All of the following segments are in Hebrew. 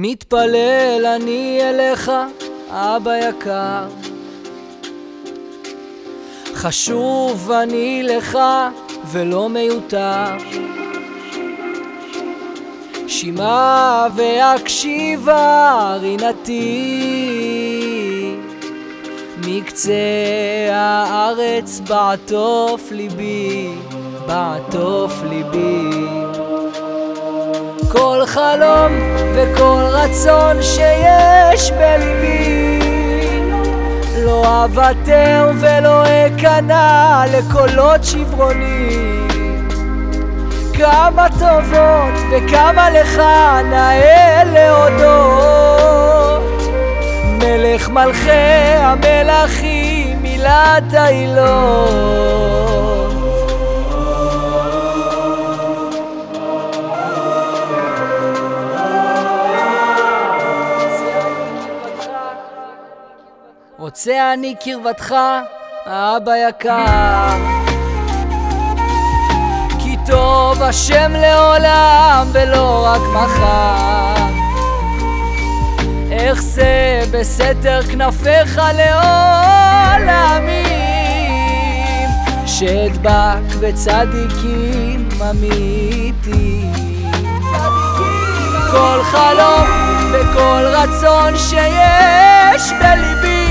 מתפלל אני אליך, אבא יקר. חשוב אני לך ולא מיותר. שמעה והקשיבה רינתי מקצה הארץ בעטוף ליבי, בעטוף ליבי כל חלום וכל רצון שיש בליבי. לא אוותר ולא אכנע לקולות שברונים. כמה טובות וכמה לך נאה להודות. מלך מלכי המלכים מילת העילות רוצה אני קרבתך, אבא יקר. כי טוב השם לעולם ולא רק מחר. זה בסתר כנפיך לעולמים, שאדבק בצדיקים אמיתיים. כל חלום וכל רצון שיש בליבי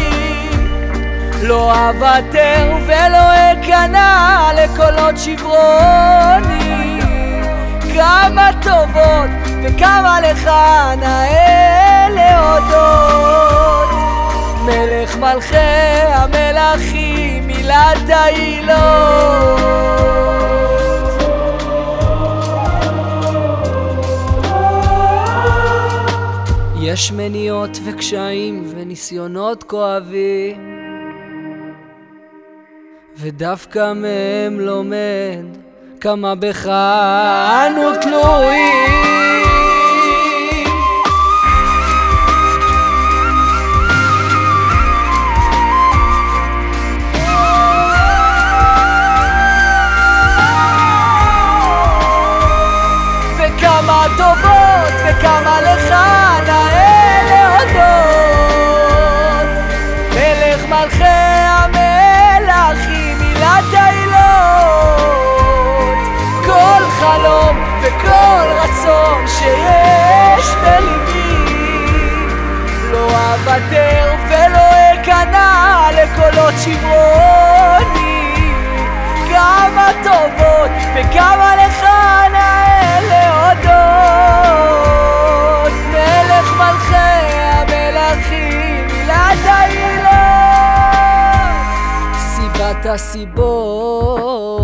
לא אוותר ולא אכנע לקולות שברוני. כמה טובות וכמה לך נאה להודות. מלך מלכי המלכים מילת העילות. יש מניעות וקשיים וניסיונות כואבים ודווקא מהם לומד כמה בך אנו וכל רצון שיש בליבי. לא אוותר ולא אכנע לקולות שברוני כמה טובות וכמה לך נאה להודות. מלך מלכי המלכים מילת העילות. סיבת הסיבות